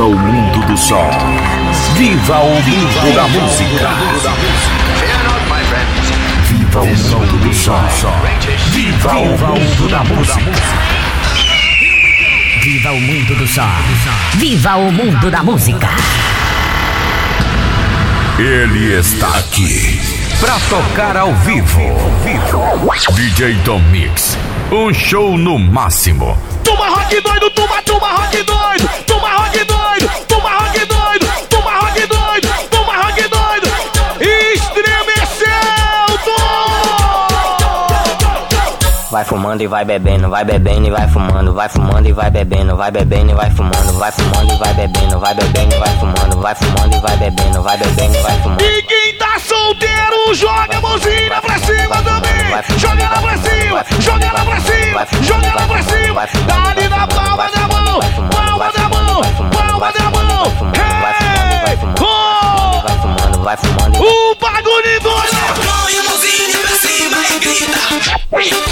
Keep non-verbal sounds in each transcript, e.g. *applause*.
Viva o mundo do som. Viva o mundo da música. Viva o mundo do som. Viva o mundo da música. Viva o mundo do som. Viva o mundo da música. Ele está aqui para tocar ao vivo. DJ Dom Mix. Um show no máximo. Toma rock doido, toma, toma rock doido, Vai fumando e vai bebendo, vai bebendo e vai fumando, vai fumando e vai bebendo, vai bebendo e vai fumando, vai fumando e vai bebendo, vai bebendo e vai fumando, vai fumando e vai bebendo, vai bebendo e vai fumando. E quem tá solteiro, joga a mãozinha pra cima também. Joga ela pra cima, joga ela pra cima, joga ela pra cima. Dá-lhe na palma da mão, palma da mão, palma da mão. Hey! Oh! Vai fumando, vai fumando. O bagulho grita.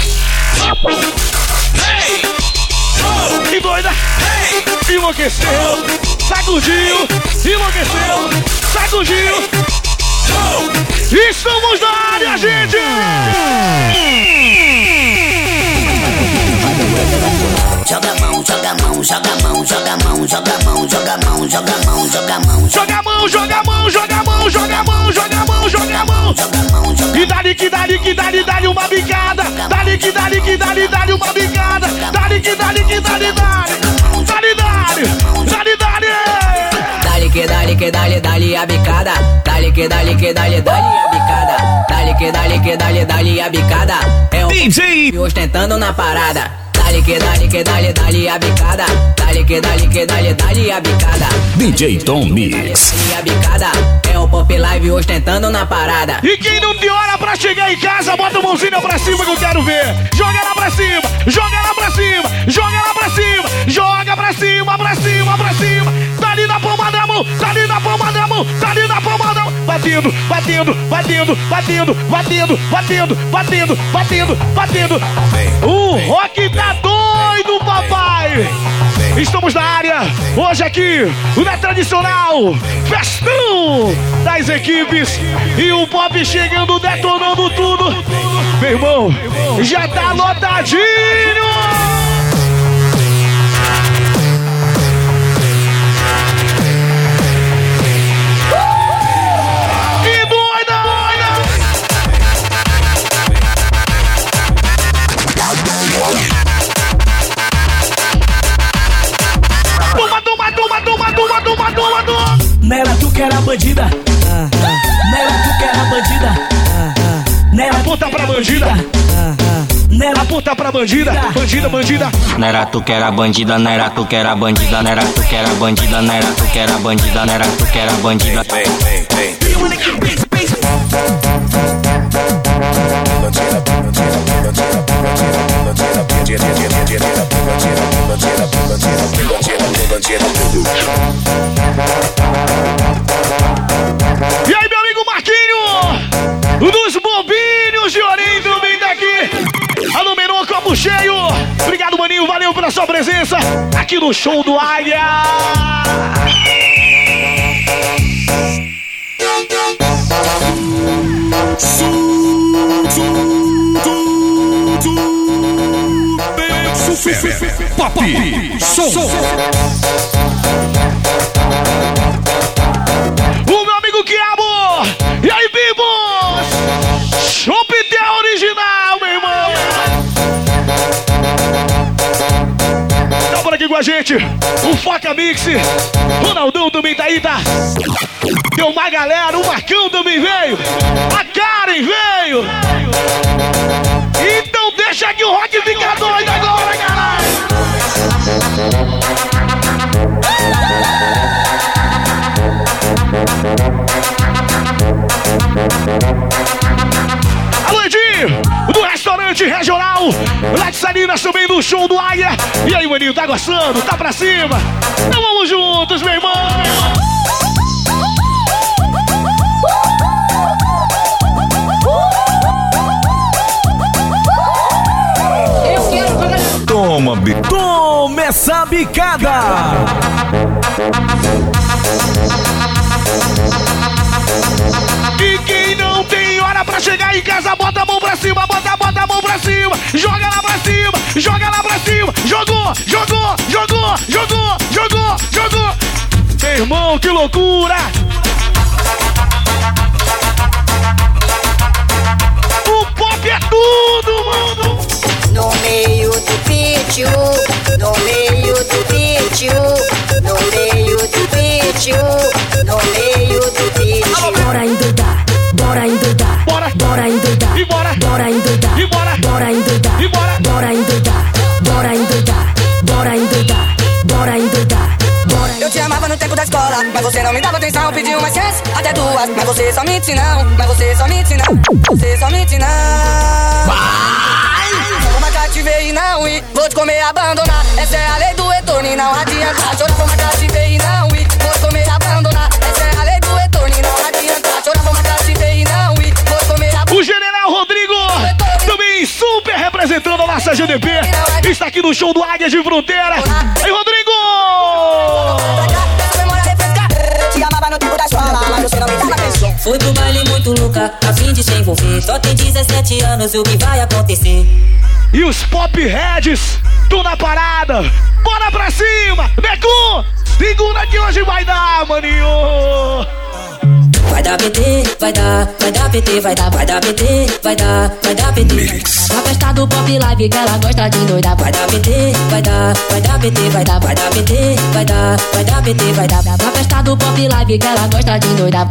Que doida! Enlouqueceu, sacudiu, enlouqueceu, sacudiu. Estamos na área, gente! Joga a mão, joga a mão, joga a mão, joga a mão, joga a mão, joga a mão, joga a mão, joga a mão, Joga a mão, joga a mão, joga a mão, joga a mão, joga a mão, joga a mão. joga a mão, joga E dali que dali que dali dali uma bicada. Dali que dali que dali dali uma bicada. Dali que dali que dali dali. Dali dali. Dali dali. Dale que dale que dale dale a bicada. Dale que dale que dale dale a bicada. Dale que dale que dale dale a bicada. É o DJ ostentando na parada. Dale que dale que dale dale a bicada. Dale que dale que dale dale a bicada. DJ Tom Mix. E a bicada é o pop live ostentando na parada. E quem não tem hora pra chegar em casa, bota a mãozinha pra cima que eu quero ver. Joga ela pra cima, joga ela pra cima, joga ela pra cima, joga pra cima, pra cima, pra cima. Tá ali na palma da mão, tá ali na palma da mão, tá ali na palma da mão. Batendo, batendo, batendo, batendo, batendo, batendo, batendo, batendo, batendo. O rock tá doido, papai. Estamos na área, hoje aqui, na tradicional festão das equipes e o pop chegando, detonando tudo. Meu irmão, já tá lotadinho! Toma! Nela tu que era bandida. Nela tu que era bandida. Nela Aponta pra bandida, Nela aponta pra bandida, bandida, bandida. Não era tu que era bandida, não era tu que era bandida, não era tu que era bandida, não era tu que era bandida, não era tu que era bandida. E aqui no show do Águia. Pop. Som. O a gente o Foca Mix. Ronaldão também tá aí, tá? Tem uma galera, o Marcão também veio. A Karen veio. Então deixa que o rock fica doido agora, caralho. Alô, Edinho, restaurante regional, lá de Salinas, também do show do Águia. E aí, maninho, tá gostando? Tá pra cima? Então vamos juntos, meu irmão. Meu irmão. Toma, bi. Toma essa bicada. Pra chegar em casa, bota a mão pra cima, bota, bota a mão pra cima, joga lá pra cima, joga lá pra cima, jogou, jogou, jogou, jogou, jogou, jogou. Meu irmão, que loucura! O pop é tudo, mano! No meio do pítio, no meio do pítio, no meio do pítio, no meio do pítio. Bora endoidar, bora. bora endoidar, E bora. bora endoidar, E bora. bora endoidar, bora endoidar, bora endoidar, bora endoidar, bora Eu te amava no tempo da escola, mas você não me dava atenção, pedi uma chance, até duas, mas você só mente não, mas você só mente não, você só mente não. Só vou marcar te ver e não ir, vou te comer e abandonar, essa é a lei do retorno e não adianta. Chorar, vou te ver e não representando a nossa GDP, está aqui no show do Águia de Fronteira. Aí, Rodrigo! Fui pro baile muito louca, a fim de se envolver. Só tem 17 anos, o que vai acontecer? E os Pop Heads, tô na parada. Bora pra cima! Becu, segura que hoje vai dar, maninho! Vai dar PT, vai dar, vai dar PT, vai dar, vai dar PT, vai dar, vai dar PT. Na festa do Pop Live que ela gosta de doidar. Vai dar PT, vai dar, vai dar PT, vai dar, vai dar PT, vai dar, vai dar PT, vai dar. Na festa do Pop Live que ela gosta de doidar.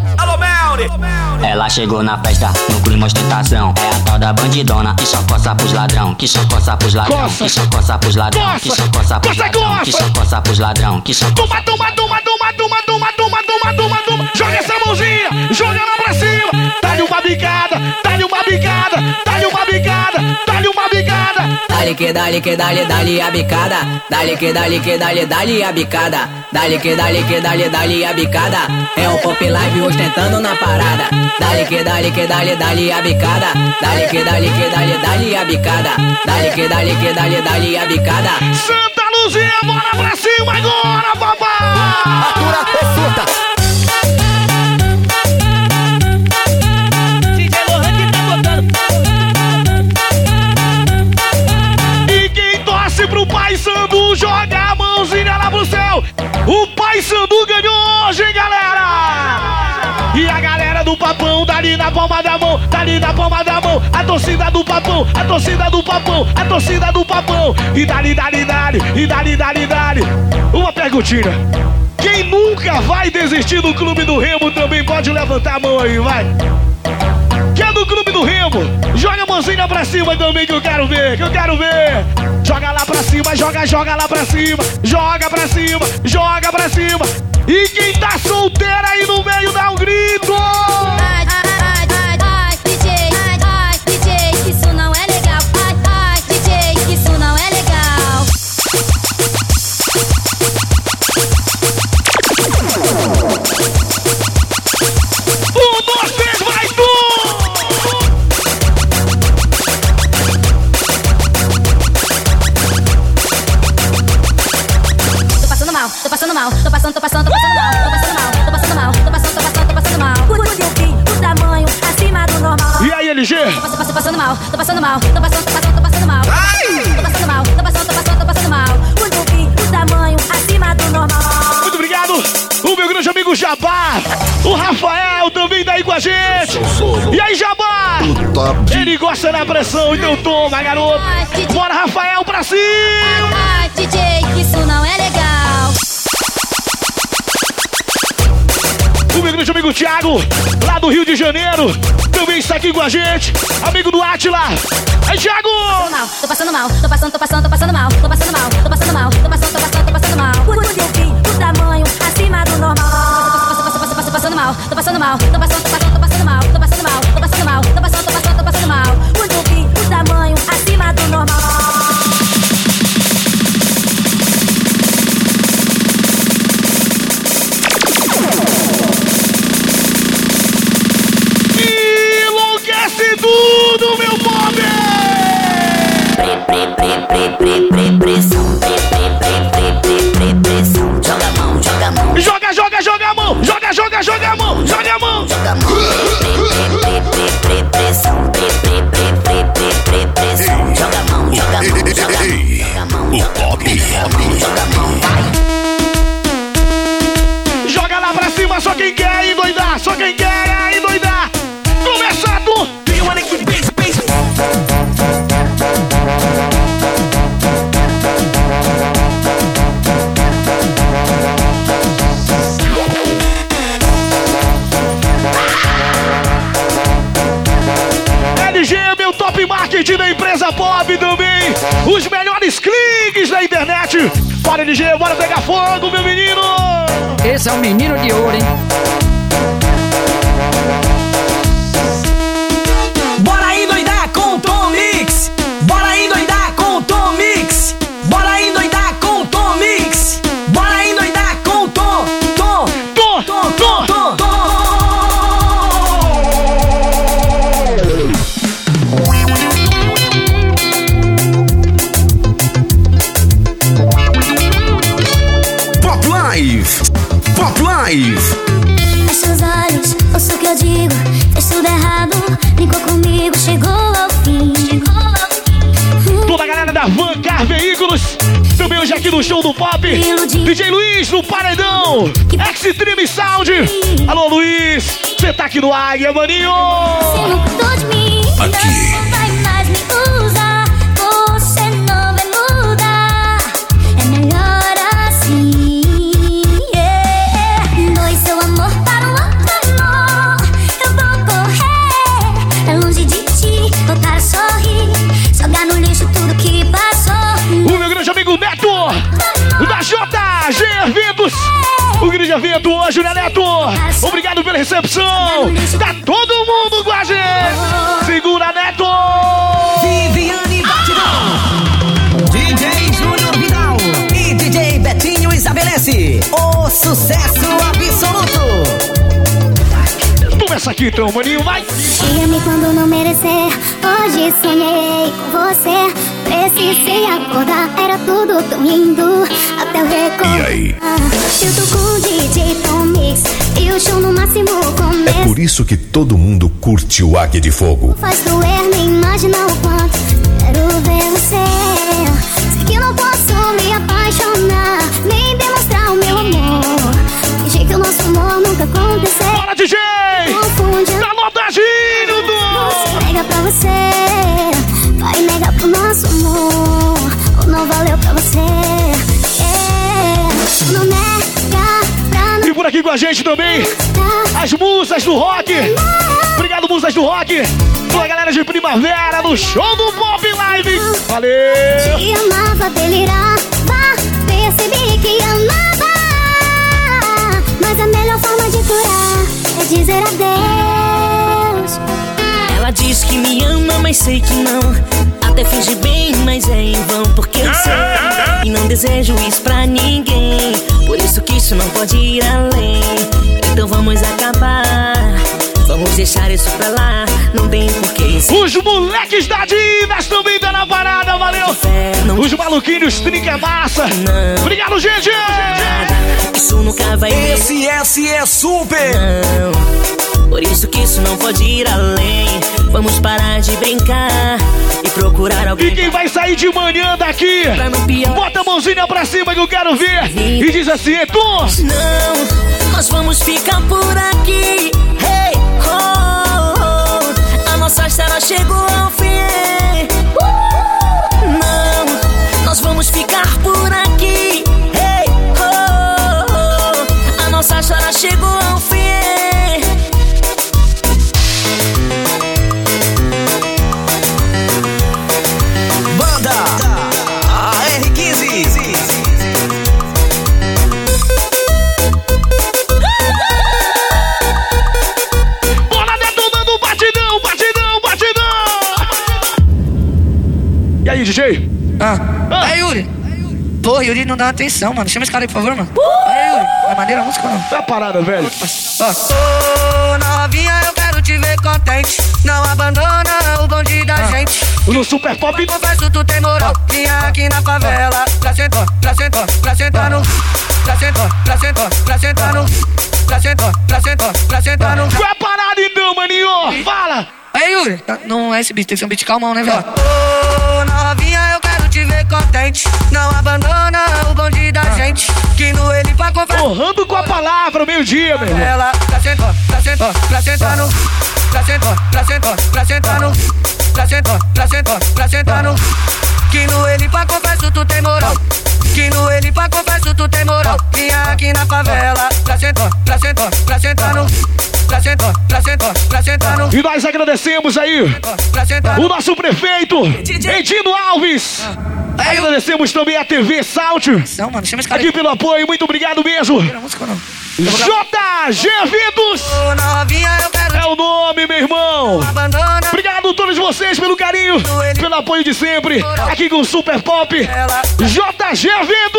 Ela chegou na festa, no clima ostentação. É a tal da bandidona que só coça pros ladrão, que só coça pros ladrão, Coça. que só coça pros ladrão, Coça. que só coça pros Coça, ladrão, que coça. só coça pros ladrão, que só Toma, toma, toma, toma, toma, toma, toma, toma, toma, toma. Joga essa mãozinha, joga lá pra cima. Dá-lhe uma bicada, dá-lhe uma bicada, dá-lhe uma bicada, dá-lhe uma bicada. Dale que dale que dale dale a bicada. Dale que dale que dale dale a bicada. Dale que dale que dale dale a bicada. É o pop live ostentando na parada. Dale que dale que dale dale a bicada. Dale que dale que dale dale a bicada. Dale que dale que dale dale a bicada. Santa Luzia, bora pra cima agora, papai. DJ Lohan que tá tocando. E quem torce pro Pai Sandu, joga a mãozinha lá pro céu. O Pai Sandu ganhou hoje, hein, galera? E a galera do Papão, dali na palma da mão, dali na palma da mão. A torcida do Papão, a torcida do Papão, a torcida do Papão. E dali, dali, dali, e dali, dali, dali. Uma perguntinha. Quem nunca vai desistir do Clube do Remo também pode levantar a mão aí, vai. Que é do Clube do Remo. Joga a mãozinha pra cima também que eu quero ver, que eu quero ver. Joga lá pra cima, joga, joga lá pra cima. Joga pra cima, joga pra cima. E quem tá solteira aí no meio dá um grito. Thiago, lá do Rio de Janeiro, também está aqui com a gente. Amigo do Atila. Aí, Thiago! Tô passando mal, tô passando, tô passando, tô passando mal, tô passando mal, tô passando mal, tô passando, tô passando, tô passando mal. Quando eu vi o tamanho acima do normal. Tô passando mal, tô passando mal, tô passando mal, tá aqui Então, maninho. Vai. Diga-me quando não merecer. Hoje sonhei com você. Precisei acordar, era tudo tão lindo. Até recordar. E aí? Eu tô com o DJ Tom Mix. E o show no máximo É começa. por isso que todo mundo curte o Águia de Fogo. Faz doer, nem imagina o quanto. Quero ver você. Sei que não posso me apaixonar. Nem demonstrar o meu amor. Que o nosso amor nunca aconteceu. Bora, DJ. Com a gente também, as musas do rock. Obrigado, musas do rock. Toda a galera de primavera no show do Pop Live. Valeu. te amava, delirava. Percebi que amava. Mas a melhor forma de curar é dizer adeus. Ela diz que me ama, mas sei que não. Até finge bem, mas é em vão. Porque eu sei e não desejo isso pra ninguém. Por isso que isso não pode ir além. Então vamos acabar. Vamos deixar isso pra lá. Não tem porquê. Os moleques da Dinas também tá na parada, valeu. Os maluquinhos trinca massa. Não. Obrigado, gente. Isso nunca vai Esse S é super. não. Por isso que isso não pode ir além. Vamos parar de brincar e procurar E alguém quem vai sair de manhã daqui? Bota a mãozinha pra cima que eu quero ver. E diz assim, Edu. Não, nós vamos ficar por aqui. Hey, oh, oh, a nossa história chegou ao fim. Uh, não, nós vamos ficar por aqui. Hey, oh, oh, a nossa história chegou ao fim. Aí, DJ? Ah. Ah. Aí, Yuri. Pô, Yuri não dá atenção, mano. Chama esse cara aí, por favor, mano. Aí, Yuri. É maneira a música ou não? Tá parada, velho. Ó. Ô, novinha, eu quero te ver contente. Não abandona o bonde da gente. No Super Pop. Confesso, tu tem moral. Vinha aqui na favela. Pra sentar, pra sentar, pra sentar no. Pra sentar, pra sentar, pra sentar no. Pra sentar, pra sentar, pra sentar no. Qual é a parada então, maninho? Fala. Aí, Yuri. Não é esse beat, tem que ser um beat calmão, né, velho? Contente. Não abandona o bonde da gente. Que no ele pra comprar. Honrando com a palavra, meio-dia, meu irmão. Ela pra sentar, pra sentar, pra sentar no. Pra sentar, pra sentar, pra sentar no. Pra sentar, pra sentar, pra sentar no. Que no ele pra confesso tu tem moral. Que no ele pra confesso tu tem moral. E aqui na favela. Pra sentar, pra sentar, pra sentar no. E nós agradecemos aí o no. nosso prefeito, Edino Alves. Agradecemos também a TV Salt. Aqui pelo apoio, muito obrigado mesmo. JG quero é o nome, meu irmão. Obrigado a todos vocês pelo carinho, pelo apoio de sempre. Aqui com o Super Pop, JG Eventos.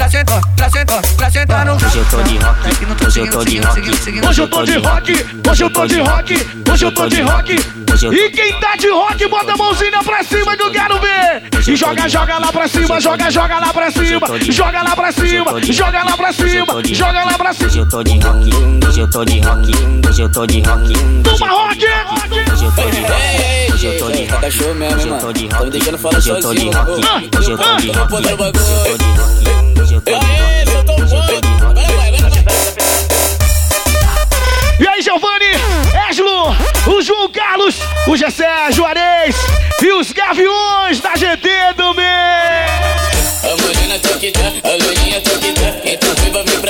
Pra sentar, pra sentar, pra sentar no. Hoje eu tô de rock, hoje eu tô de rock. Hoje eu tô de rock, hoje eu tô de rock, hoje eu tô de rock. E quem tá de rock, bota a mãozinha pra cima que eu quero ver. E joga, joga lá pra cima, joga, joga lá pra cima, joga lá pra cima, joga lá pra cima, joga lá pra Hoje cima. eu tô de rock, hoje eu tô de rock, hoje eu tô de rock. Toma rock! Hoje eu tô de rock, hoje eu tô de rock. Tá show mesmo, Hoje tô Tá me deixando falar hoje eu tô de sozinho, rock, hoje eu tô de rock, Tô podendo hoje eu tô bagulho. de rock, E aí, Giovanni, Eslo, o João Carlos, o Gessé, Juarez e os Gaviões da GT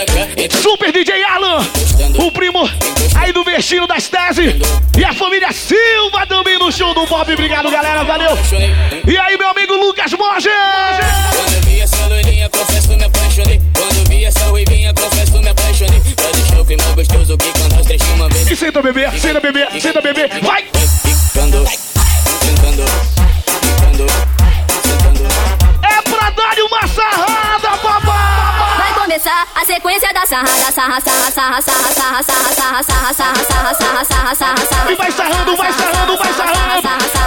cá. Então Super DJ Alan, o primo aí do Vestino das Teses e a família Silva também no show do Bob. Obrigado, galera, valeu. E aí, meu amigo Lucas Borges. Bebê, senta, bebê, senta, bebê, vai. Sequência da sarrada, sarra, sarra, sarra, sarra, sarra, sarra, sarra, sarra, sarra, sarra, sarra, sarra, sarra, sarra. E vai sarrando, vai sarrando, vai sarrando.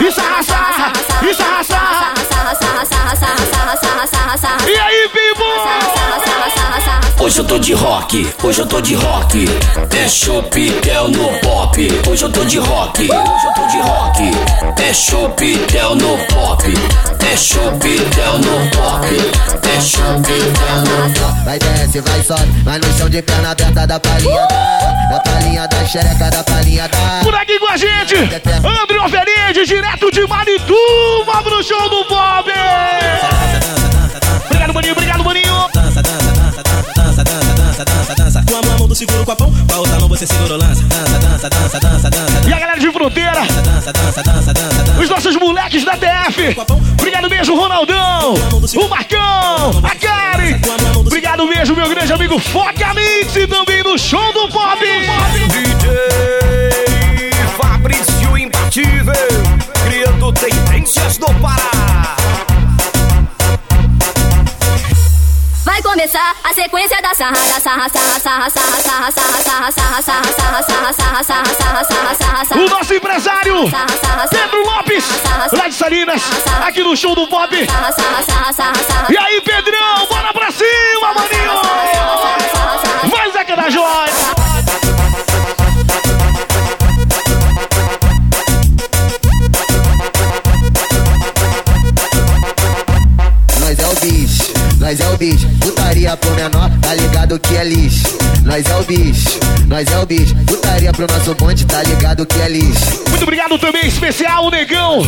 E sarra, sarra, e sarra, sarra. Sarra, sarra, sarra, sarra, sarra, sarra, sarra, sarra. E aí, vivo? Sarra, sarra, sarra, sarra. Hoje eu tô de rock, hoje eu tô de rock. É chopitel no pop. Hoje eu tô de rock, hoje eu tô de rock. É chopitel no pop. É chopitel no pop. É chopitel no pop. Vai desce, vai sobe, vai no chão de perna aberta da palhinha da, da palhinha da xereca, da palhinha da. Por aqui com a gente, André Oferide, direto de Marituba pro show do Bob. Obrigado, maninho, obrigado, maninho. Com a mão do seguro com a pão, com a outra mão você segura o lança. Dança, dança, dança, dança, dança. E a galera de fronteira, Dança, dança, dança, dança, dança. os nossos moleques da TF. Obrigado mesmo, Ronaldão, o Marcão, a Karen. Obrigado mesmo, meu grande amigo Foca Mix e também no show do Bob. Começar a sequência da sarra, sarra, sarra, sarra, sarra, sarra, sarra, sarra, sarra, sarra, sarra, sarra, sarra, sarra, sarra, sarra, sarra. O nosso empresário. Pedro Lopes, lá de Salinas, aqui no show do Bob. E aí, Pedrão, bora pra cima, maninho! Vai, Zeca da Joia! Nós é o bicho. Putaria pro menor, tá ligado que é lixo. Nós é o bicho, nós é o bicho. Putaria pro nosso bonde, tá ligado que é lixo. Muito obrigado também, especial, o Negão.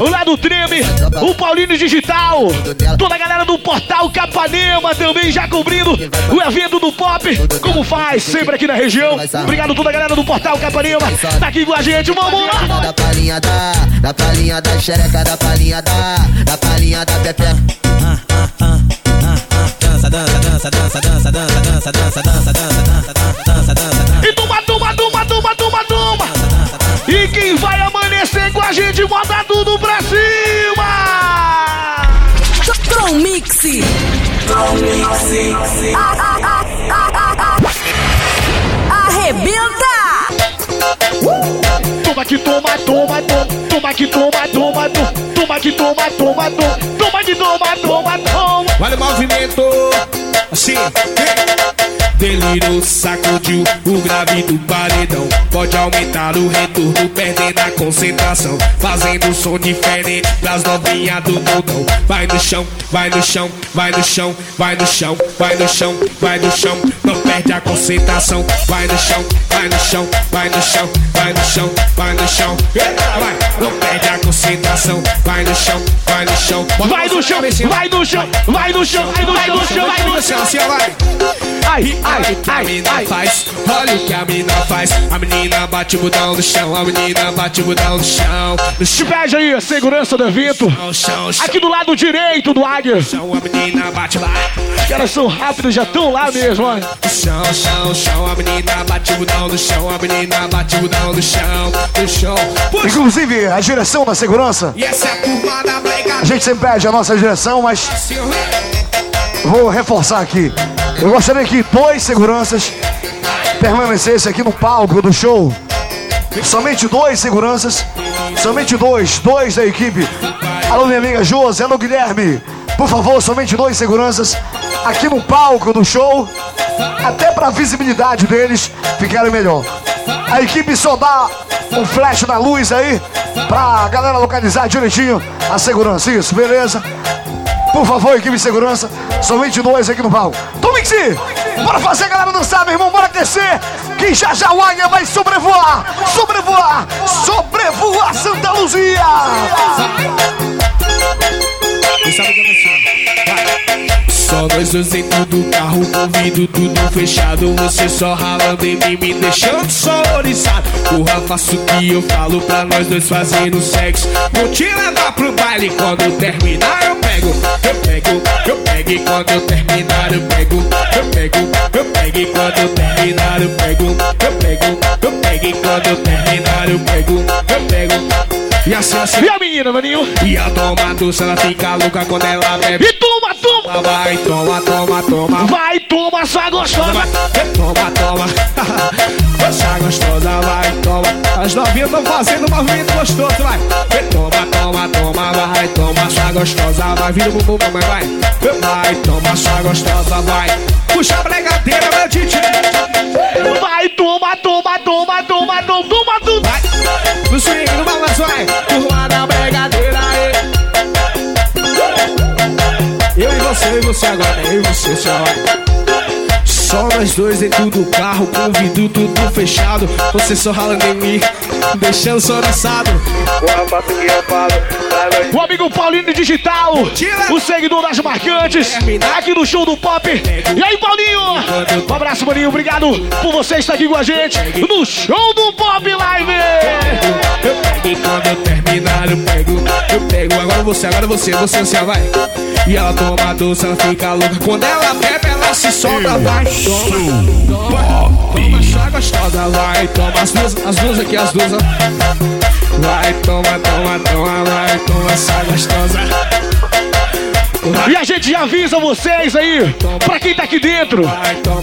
O lado Treme, o Paulinho Digital, toda a galera do Portal Capanema também já cobrindo o evento do Pop, como faz sempre aqui na região. Obrigado toda a galera do Portal Capanema, tá aqui com a gente, vamos lá! Da palhinha da, da palhinha da xereca, da palhinha da, da palhinha da Pepe. Dança, dança, dança, dança, dança, dança, dança, dança, dança, dança, dança, dança, dança. E toma, toma, toma, toma, toma, toma! E quem vai amanhecer com a gente, bota tudo pra cima! Tron Mix. Arrebenta! Toma que toma, toma, toma, toma que toma, toma, toma, toma que toma, toma, toma, toma que toma, toma, toma. O movimento. Assim. Virou, sacudiu o grave do paredão. Pode aumentar o retorno, perdendo a concentração. Fazendo um som diferente pras novinhas do montão. Vai no chão, vai no chão, vai no chão, vai no chão, vai no chão, vai no chão. Não perde a concentração. Vai no chão, vai no chão, vai no chão, vai no chão, vai no chão. Vai, não perde a concentração. Vai no chão, vai no chão. Vai no chão, vai no chão, vai no chão, vai no chão, vai no chão. Assim, vai. Ai, ai, ai, a menina faz. Olha o que a menina faz. A menina bate o botão no chão. A menina bate o botão no chão. No Te pede aí a segurança do evento. chão, chão. Aqui do lado direito do Águia. A menina bate lá. Que elas são rápidas, já estão lá mesmo, ó. Chão, chão, chão. A menina bate o botão no chão. A menina bate o botão no chão. No chão. Inclusive, a direção da segurança. E essa é a turma da Brega. A gente sempre pede a nossa direção, mas vou reforçar aqui. Eu gostaria que dois seguranças permanecessem aqui no palco do show. Somente dois seguranças. Somente dois, dois da equipe. Alô, minha amiga Josi, alô, Guilherme. Por favor, somente dois seguranças aqui no palco do show. Até para a visibilidade deles ficarem melhor. A equipe só dá um flash na luz aí pra galera localizar direitinho a segurança. Isso, beleza? Por favor, equipe de segurança, somente dois aqui no palco. Tomixi, bora fazer a galera dançar, meu irmão, bora descer, que já já o Águia vai sobrevoar, sobrevoar, sobrevoar Santa Luzia. Só nós dois dentro do carro, com vidro tudo fechado. Você só ralando em mim, me deixando só oriçado. Porra, faço o que eu falo pra nós dois fazendo sexo. Vou te levar pro baile quando terminar, eu pego. Eu pego, eu pego e quando eu terminar, eu pego. Eu pego, eu pego e quando eu terminar, eu pego. Eu pego, eu pego e quando eu terminar, eu pego. Eu pego. E assim, assim. E a menina, maninho? E a toma doce, ela fica louca quando ela bebe. E toma, toma! Vai, toma, toma, toma. Vai, toma, sua gostosa! Toma, toma. *laughs* Essa gostosa, vai, toma. As novinhas estão fazendo um movimento gostoso, vai. Toma, toma, toma, vai, toma, sua gostosa, vai. Vira o bumbum, mamãe, vai. Vai, toma, sua gostosa, vai. Puxa a bregadeira, meu DJ. Vai, toma, toma, toma, toma, toma, toma, tudo. Vai, no swing, no balanço, vai. Turma da bregadeira, aí. Eu e você, eu e você agora, eu e você, senhora. Só nós dois dentro do carro, com o vidro tudo fechado. Você só ralando em mim, deixando só. Porra, faço o amigo Paulinho Digital, o seguidor das marcantes, aqui no show do Pop. E aí, Paulinho? Um abraço, maninho. Obrigado por você estar aqui com a gente no show do Pop Live. Eu pego quando eu terminar, eu pego, eu pego. Agora você, agora você, você ó, vai. E ela toma doce, ela fica louca. Quando ela bebe, ela se solta, vai. Toma, toma, toma, chá gostosa, vai. Toma as duas, as duas aqui, as duas. Vai, toma, toma, toma, vai, toma essa gostosa. E a gente avisa vocês aí, pra quem tá aqui dentro,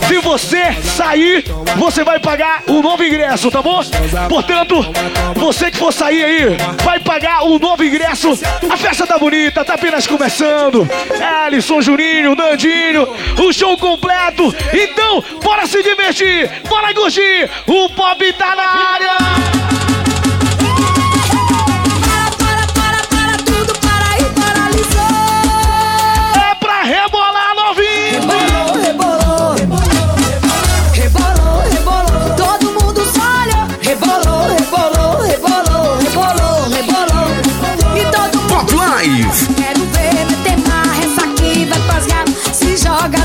se você sair, você vai pagar o novo ingresso, tá bom? Portanto, você que for sair aí, vai pagar o novo ingresso. A festa tá bonita, tá apenas começando. Alisson, Juninho, Nandinho, o show completo. Então, bora se divertir, bora curtir. O pop tá na área.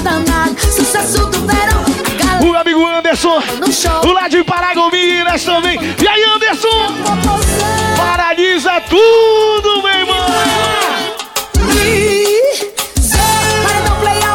Danado, sucesso do verão. A galera O amigo Anderson, o lá de Paragominas também. E aí, Anderson? Paralisa tudo, meu irmão. Paredão play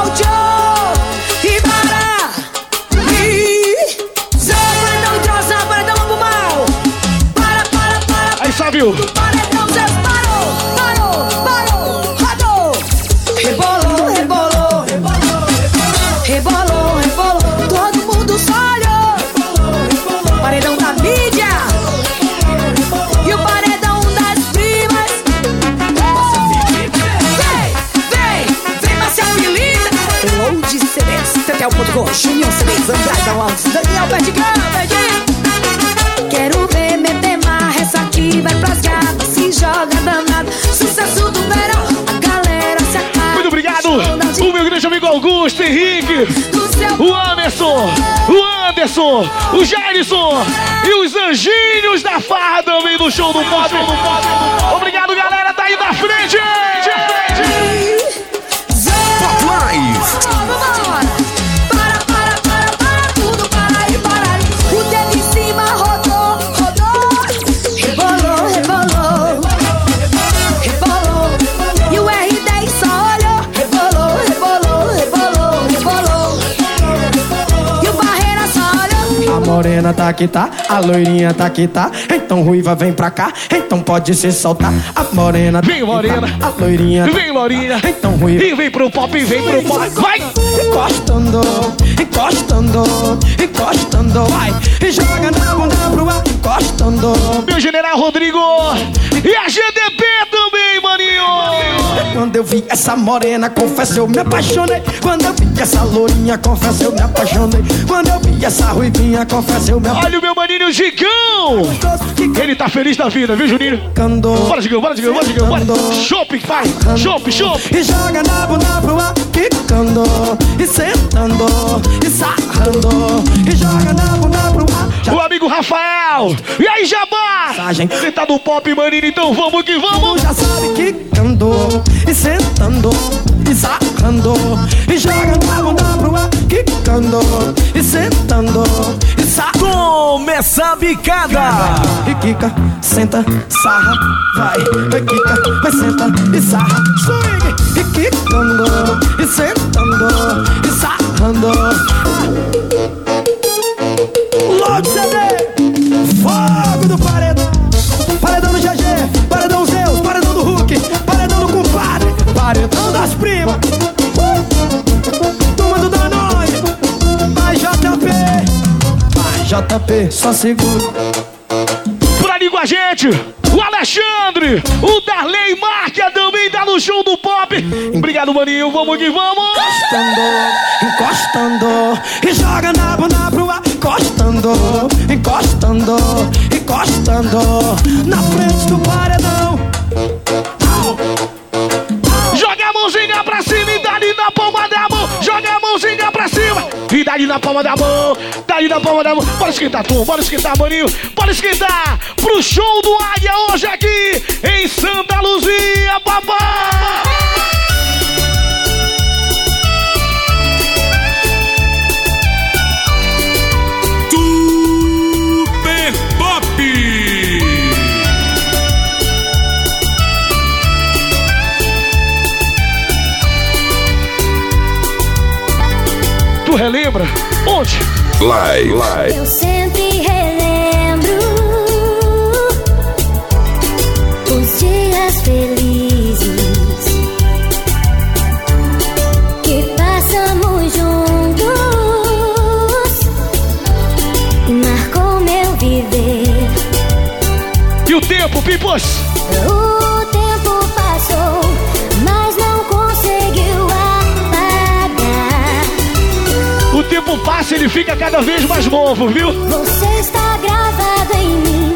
Tetel.com, Junior CDs, Andrade alto. Daniel Perdigão. Quero ver meter marra, essa aqui vai pras gatas. Se joga danado, sucesso do verão. A galera se acaba. Muito obrigado, o meu grande amigo Augusto Henrique, o Anderson, o Anderson, o Jairson e os anjinhos da farra também do show do pop. Obrigado, galera, tá aí na frente. Pop Live. Morena tá que tá, a loirinha tá que tá. Então ruiva vem pra cá, então pode se soltar. A morena tá Vem, morena. tá, a loirinha tá Vem, Lorinha. Então ruiva. E vem pro pop, vem pro pop. Vai! Encostando, encostando, encostando, vai. E joga na bunda pro ar, encostando. Meu general Rodrigo e a GDP também, maninho. Quando eu vi essa morena, confesso eu me apaixonei. Quando eu vi essa lourinha, confesso eu me apaixonei. Quando eu vi essa ruivinha, confesso eu me. Olha o meu maninho Gigão. Ele tá feliz da vida, viu, Juninho? Bora, Gigão, bora, Gigão, bora, Gigão, bora. Chopp, pai. Chopp, chopp. E joga na bunda pro ar, quicando, e sentando, e sarrando. E joga na bunda pro ar. O amigo Rafael. E aí, Jabá? Você tá no pop, maninho, então vamos que vamos. Já sabe quicando, Começa a bicada. E quica, senta, sarra, vai. Vai quica, vai senta e sarra. Swing. E quicando, e sentando, e sarrando. JP, só segura. Por ali com a gente, o Alexandre, o Darley Marca também tá no show do pop. Obrigado, maninho, vamos que vamos. Encostando, encostando, e joga na bunda pro ar, encostando, encostando, encostando, na frente do paredão. Joga a mãozinha pra cima e dá ali na palma da mão. Joga a mãozinha pra cima e dá ali na palma da mão. Ali na palma da mão. Bora esquentar, turma. Bora esquentar, maninho. Bora esquentar pro show do Águia hoje aqui em Santa Luzia, papai. Onde? Live. Fica cada vez mais novo, viu? Você está gravado em mim.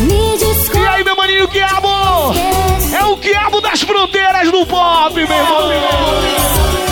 Me desculpe. E aí, meu maninho Quiabo? É o Quiabo das fronteiras do pop, meu irmão. Pra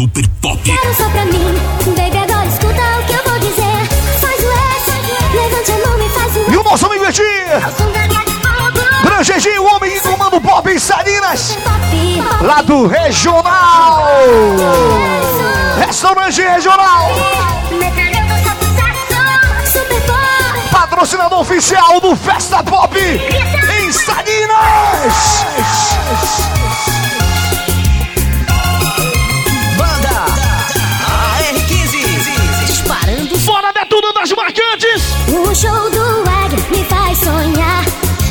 super pop. Quero só pra mim, baby, agora escuta o que eu vou dizer. nosso amigo Edi. Grande o homem que comanda o pop em Salinas. Lá do Regional. Restaurante Regional. Patrocinador oficial do Festa Pop em Salinas. Tudo das marcantes. O show do Águia me faz sonhar.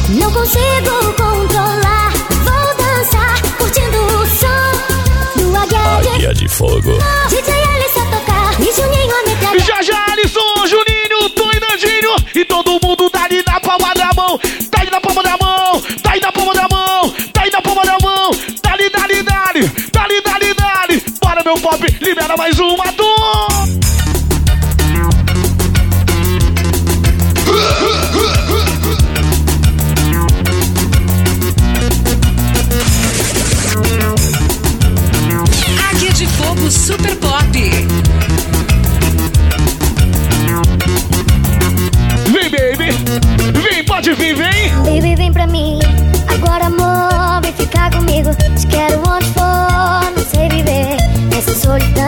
Não consigo controlar. Vou dançar, curtindo o som do Águia. Águia de fogo. DJ Alisson tocar e Juninho a metralhar. Já já, Alisson, Juninho, Tom e Nandinho. E todo mundo tá ali na palma da mão. Tá aí na palma da mão. Tá aí na palma da mão. Tá aí na palma da mão. Dali, dali, dali. Dali, dali, dali. Bora, meu pop. Libera mais uma, Tom. Vem, pode vir, vem. Baby, vem pra mim. Agora, amor, vem ficar comigo. Te quero onde for, não sei viver nessa solidão.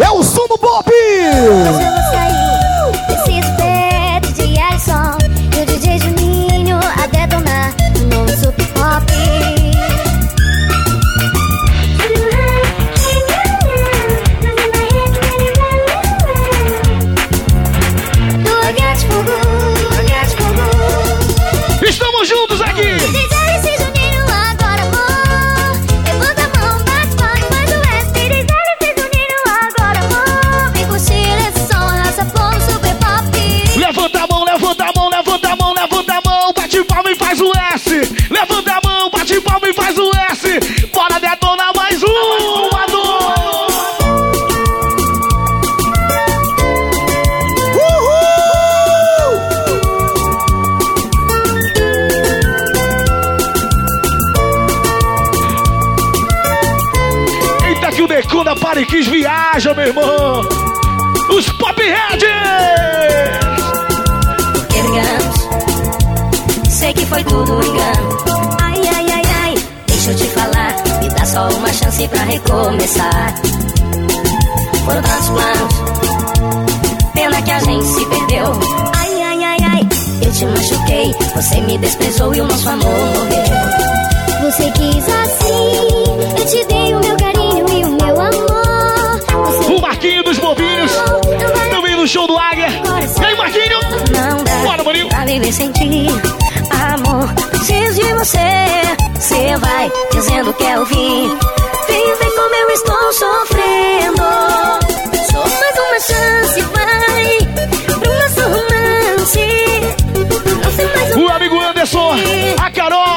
É o som do pop. Mas eu vou sair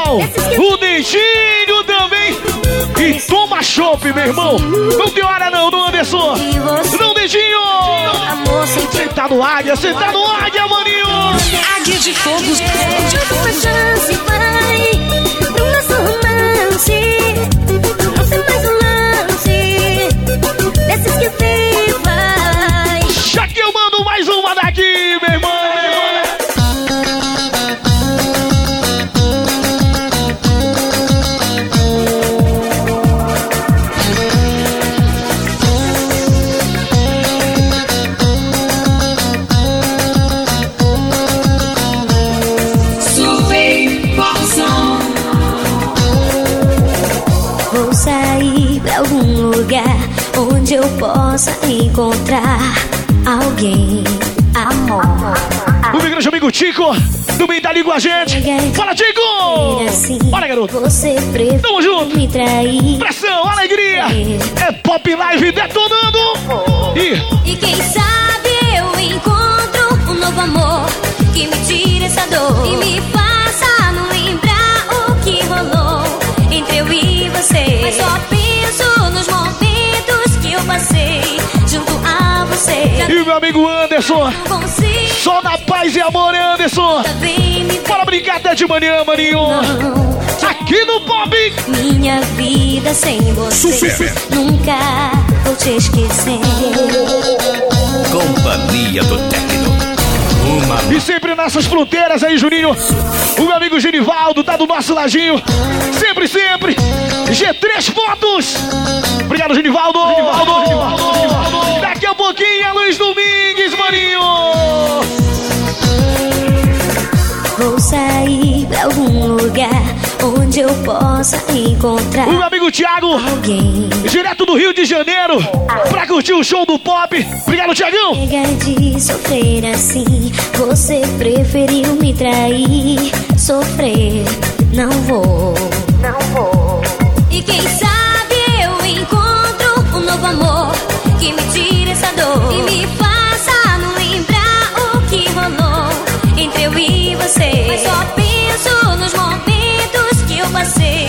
Carol, o Dentinho também. E toma chopp, meu irmão. Não tem hora não, do Anderson. Não, Dentinho. Você tá no águia, você tá no águia, maninho. Águia de Fogo. mais uma chance, vai. Pro nosso romance. Não sei mais um encontrar alguém. Amor. O meu grande amigo Tico, também tá ali com a gente. Fala, Tico! Assim, Bora, garoto. Você Tamo junto. me trair. Pressão, alegria. É Pop Live detonando. E E quem sabe eu encontro um novo amor que me tire essa dor e me faça não lembrar o que rolou entre eu e você. Mas só penso nos momentos que eu passei. E o meu amigo Anderson. Só na paz e amor, Anderson. Bora brincar até de manhã, maninho. Aqui no Pop. minha vida sem você. Super. Nunca vou te esquecer. Companhia do Tecno. E sempre nessas fronteiras aí, Juninho. O meu amigo Genivaldo tá do nosso ladinho. Sempre, sempre. G3 Fotos. Obrigado, Genivaldo. Genivaldo. Genivaldo. A pouquinho, Luiz Domingues, maninho. Vou sair pra algum lugar onde eu possa encontrar O meu amigo Thiago. alguém. Direto do Rio de Janeiro. Pra curtir o show do pop. Obrigado, Thiagão. Chega de sofrer assim, você preferiu me trair. Sofrer, não vou, não vou. E quem sabe eu encontro um novo amor que me tire essa dor e me faça não lembrar o que rolou entre eu e você. Mas só penso nos momentos que eu passei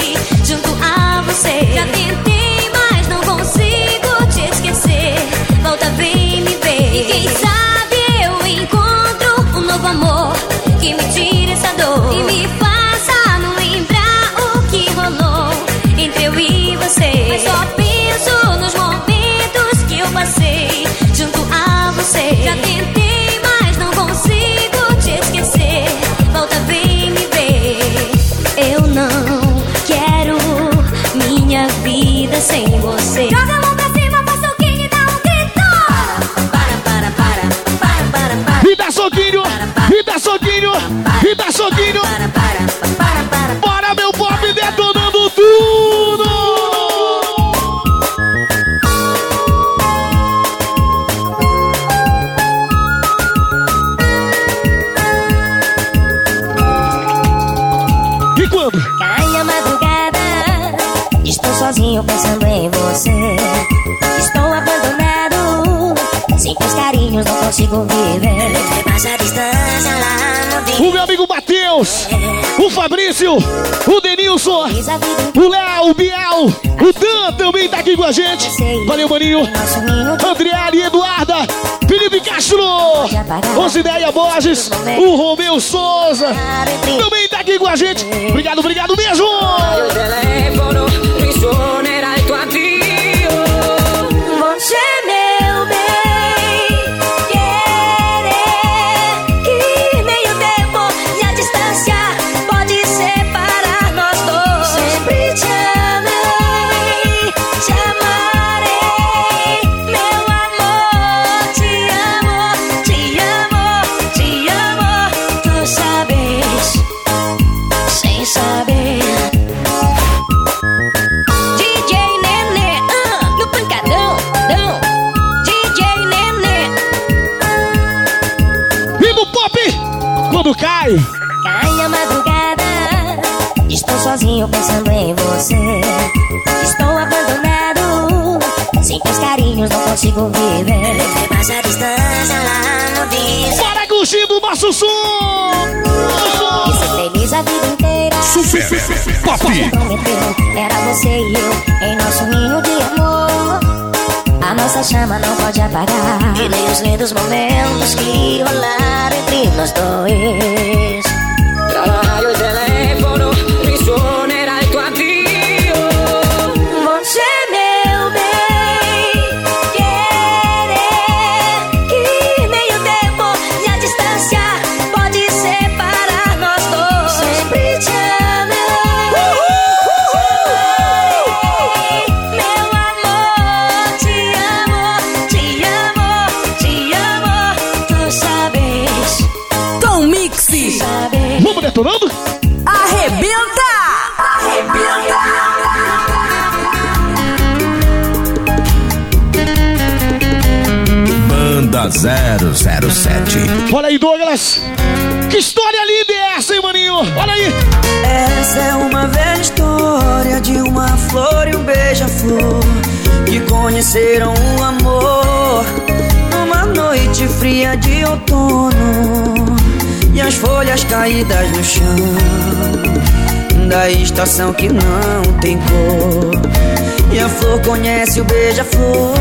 E dá soquinho. Bora, meu pop detonando tudo. E quando? Cai a madrugada, estou sozinho pensando em você. Estou abandonado, sem teus carinhos não consigo viver. Fabrício, o Denilson, o Léo, o Biel, o Dan também tá aqui com a gente. Valeu, maninho. Andriele, Eduarda, Felipe Castro, Osideia Borges, o Romeu Souza, também tá aqui com a gente. Obrigado, obrigado mesmo. Sozinho pensando em você. Estou abandonado. Sem teus carinhos não consigo viver. Passa a distância lá no disco. Bora curtindo o nosso som. E ser feliz a vida inteira. Super Pop. Prometeu, era você e eu em nosso ninho de amor. A nossa chama não pode apagar. E nem os lindos momentos que rolaram entre nós dois. 007. Olha aí, Douglas. Que história linda é essa, hein, maninho? Olha aí. Essa é uma velha história de uma flor e um beija-flor que conheceram o amor numa noite fria de outono e as folhas caídas no chão da estação que não tem cor e a flor conhece o beija-flor.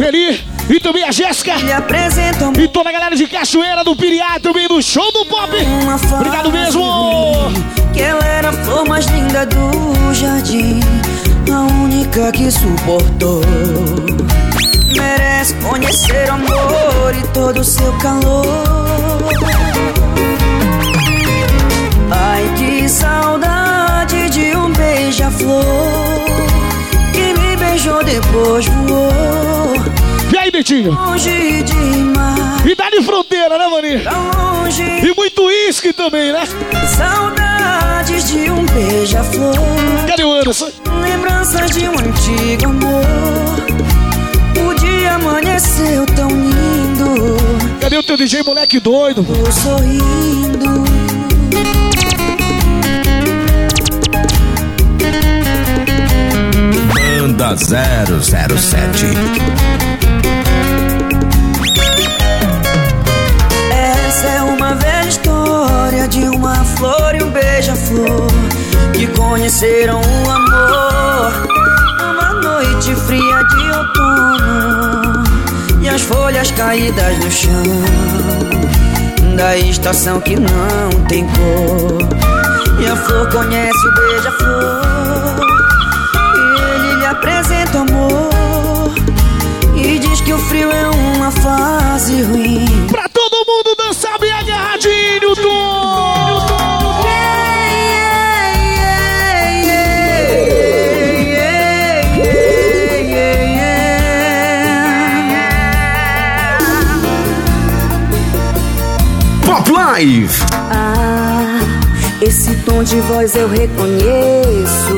Eli e também a Jéssica. E toda a galera de Cachoeira do Piriá também do show do pop. Obrigado mesmo. Que ela era a flor mais linda do jardim a única que suportou. Merece conhecer o amor e todo o seu calor. Ai, que saudade de um beija-flor que me beijou depois voou. E demais. E dá de fronteira, né, Maninho? Longe. E muito uísque também, né? Saudades de um beija-flor. Cadê o Anderson? Lembranças de um antigo amor. O dia amanheceu tão lindo. Cadê o teu DJ moleque doido? Tô sorrindo. Banda 007. De uma flor e um beija-flor que conheceram o amor. Numa noite fria de outono e as folhas caídas no chão da estação que não tem cor. E a flor conhece o beija-flor e ele lhe apresenta o amor e diz que o frio é uma fase ruim Live. Ah, esse tom de voz eu reconheço.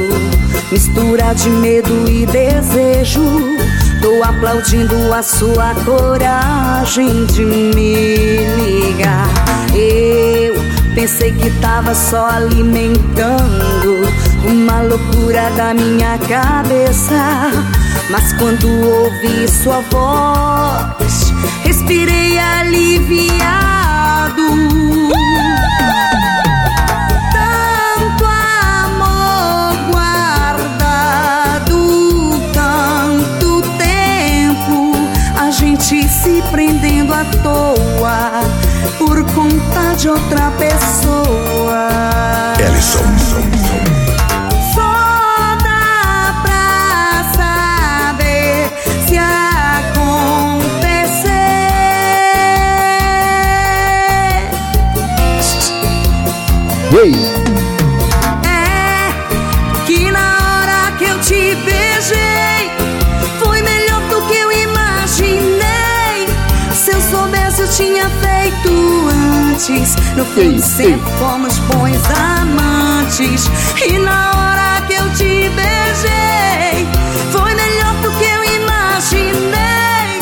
Mistura de medo e desejo. Tô aplaudindo a sua coragem de me ligar. Eu pensei que tava só alimentando uma loucura da minha cabeça. Mas quando ouvi sua voz, respirei aliviado. Tanto amor guardado, tanto tempo, a gente se prendendo à toa por conta de outra pessoa. Ellison. Antes. No fundo, sempre fomos bons amantes. E na hora que eu te beijei foi melhor do que eu imaginei.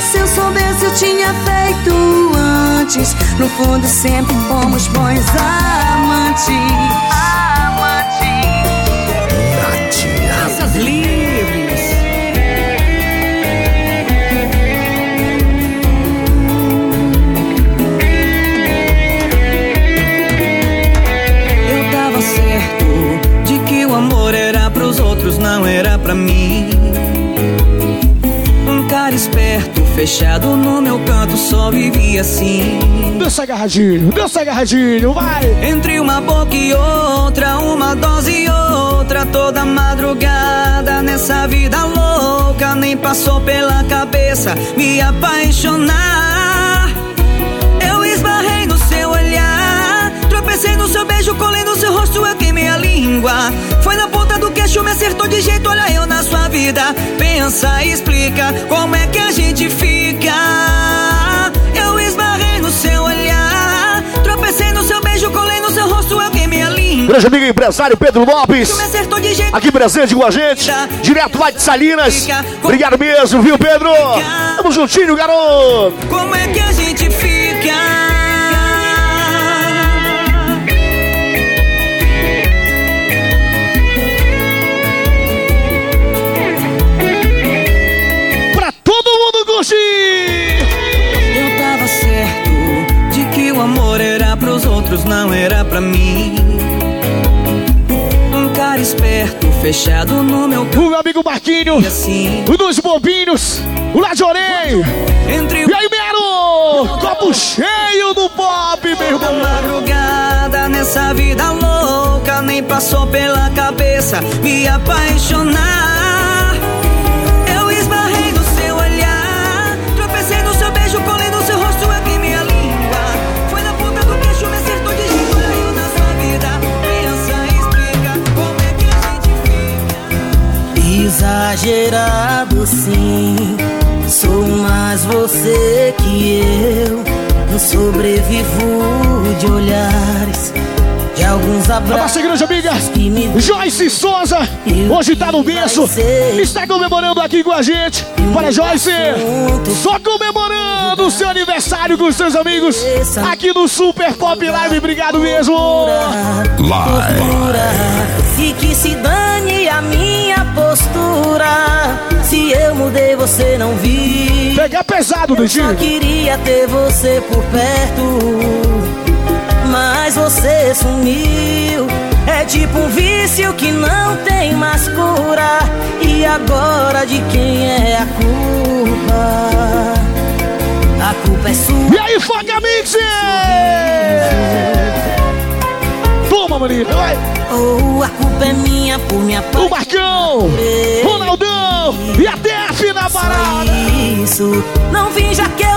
Se eu soubesse, eu tinha feito antes. No fundo, sempre fomos bons amantes. Essas livres. Tava certo de que o amor era pros outros, não era pra mim. Um cara esperto, fechado no meu canto, só vivia assim. Dança agarradinho, dança agarradinho, vai! Entre uma boca e outra, uma dose e outra, toda madrugada nessa vida louca, nem passou pela cabeça me apaixonar. Eu esbarrei no seu olhar, tropecei no seu beijo, colei no eu queimei a língua. Foi na ponta do queixo, me acertou de jeito, olha eu na sua vida. Pensa e explica como é que a gente fica. Eu esbarrei no seu olhar, tropecei no seu beijo, colei no seu rosto, eu queimei a língua. Grande amigo empresário Pedro Lopes. Me acertou de jeito. Aqui presente com a gente, direto lá de Salinas. Obrigado mesmo, viu, Pedro? Tamo juntinho, garoto. Como é que a outros, não era pra mim. Um cara esperto, fechado no meu O meu amigo Marquinho, o dos bobinhos, o Lajorei. Entre E aí, Mero? Copo cheio do pop, meu irmão. madrugada nessa vida louca, nem passou pela cabeça me apaixonar. Exagerado sim, sou mais você que eu. Não sobrevivo de olhares. De alguns A abraços. nossa grande amiga Joyce Souza, hoje tá no berço, está comemorando aqui com a gente. Para Joyce, só comemorando o seu aniversário com os seus amigos aqui no Super Pop Live. Obrigado mesmo. E que se dane a minha postura. Se eu mudei, você não viu. Pegar pesado, Dudinho. só queria ter você por perto. Mas você sumiu. É tipo um vício que não tem mais cura. E agora de quem é a culpa? A culpa é sua. E aí, Foca Mix! Toma, maninho, vai. Oh, a culpa é minha por me O Marcão, Ronaldão e a Def na parada. Isso, não finja que eu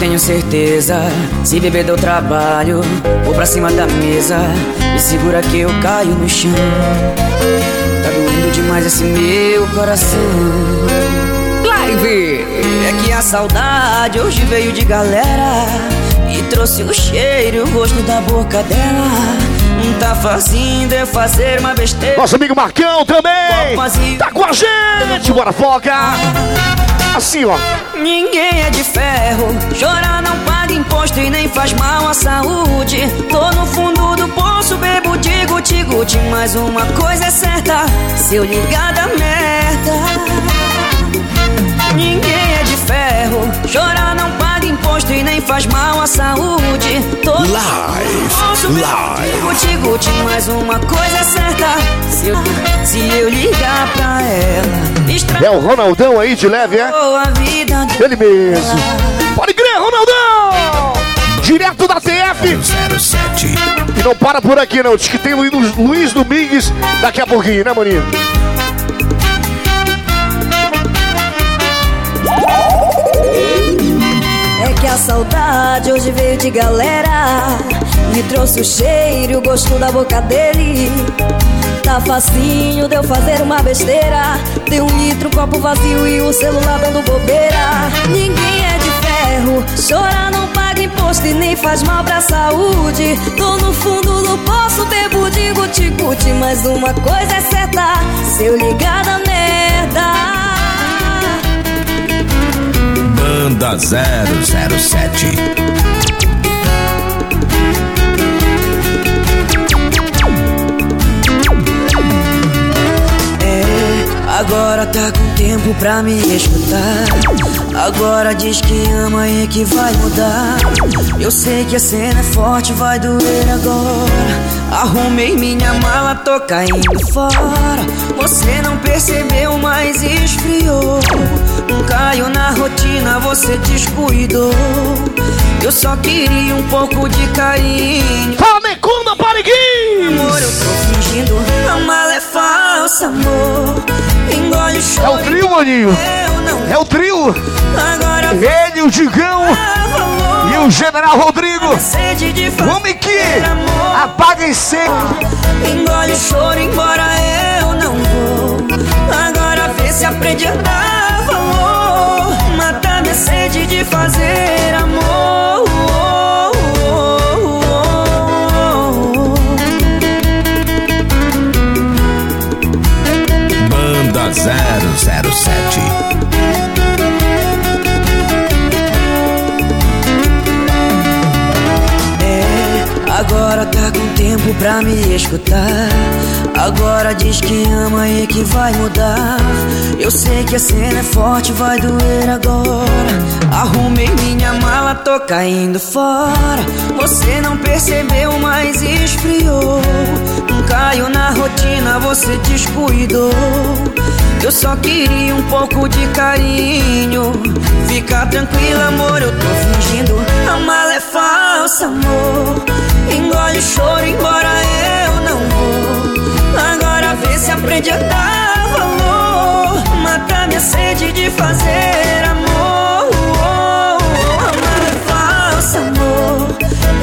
tenho certeza, se beber deu trabalho, vou pra cima da mesa, me segura que eu caio no chão. Tá doendo demais esse meu coração. Live! É que a saudade hoje veio de galera e trouxe o cheiro e o gosto da boca dela. Não tá fazendo eu fazer uma besteira. Nosso amigo Marcão também. Tá com a gente, bora foca. Assim, ó. Ninguém é de ferro, chorar não paga imposto e nem faz mal à saúde. Tô no fundo do poço, bebo de guti-guti, mas uma coisa é certa, se eu ligar da merda. Ninguém é de ferro, chorar não e nem faz mal à saúde. Tô no Live, live. de guti-guti, mas uma coisa é certa, se eu, se eu ligar pra ela, estraga É o Ronaldão aí de leve, é? a vida Ele mesmo. Pode crer, Ronaldão! Direto da TF. 007. E não para por aqui, não. Diz que tem Luiz, Luiz Domingues daqui a pouquinho, né, maninho? Que a saudade hoje veio de galera. Me trouxe o cheiro e o gosto da boca dele. Tá facinho de eu fazer uma besteira. Tem um litro, copo vazio e o celular dando bobeira. Ninguém é de ferro, chorar não paga imposto e nem faz mal pra saúde. Tô no fundo do poço, bebo de guti-guti Mas uma coisa é certa, se eu ligar da merda Banda 007. Agora tá com tempo pra me escutar. Agora diz que ama e que vai mudar. Eu sei que a cena é forte, vai doer agora. Arrumei minha mala, tô caindo fora. Você não percebeu, mas esfriou. Caiu na rotina, você descuidou. Eu só queria um pouco de carinho. Fala, Mecunda, Pariguinho! Amor, eu tô fingindo. A mala é falsa, amor. Engole o choro. É o trio, maninho. É o trio. Agora Ele, o Digão e o General Rodrigo. Homem que apaga incêndio. Engole o choro, embora eu não vou. Agora vê se aprende a dar fazer amor. Banda 007 É, agora tá com tempo pra me escutar Agora diz que ama e que vai mudar. Eu sei que a cena é forte, vai doer agora. Arrumei minha mala, tô caindo fora. Você não percebeu, mas esfriou. Não caio na rotina, você descuidou. Eu só queria um pouco de carinho. Fica tranquila, amor, eu tô fingindo. A mala é falsa, amor. Engole o choro, embora eu se aprende a dar valor. Mata minha sede de fazer amor. A mala é falsa, amor.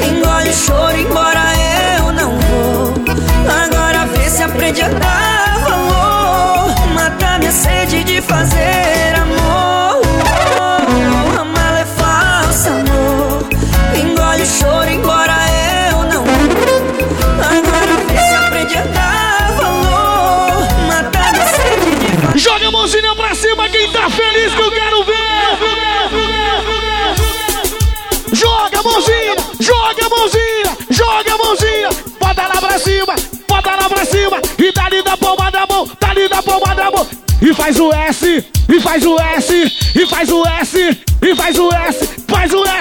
Engole o choro, embora eu não vou. Agora vê se aprende a dar valor. Mata minha sede de fazer amor. Da palma da mão, dali da palma da mão. E faz o S, e faz o S, e faz o S, e faz o S, faz o S,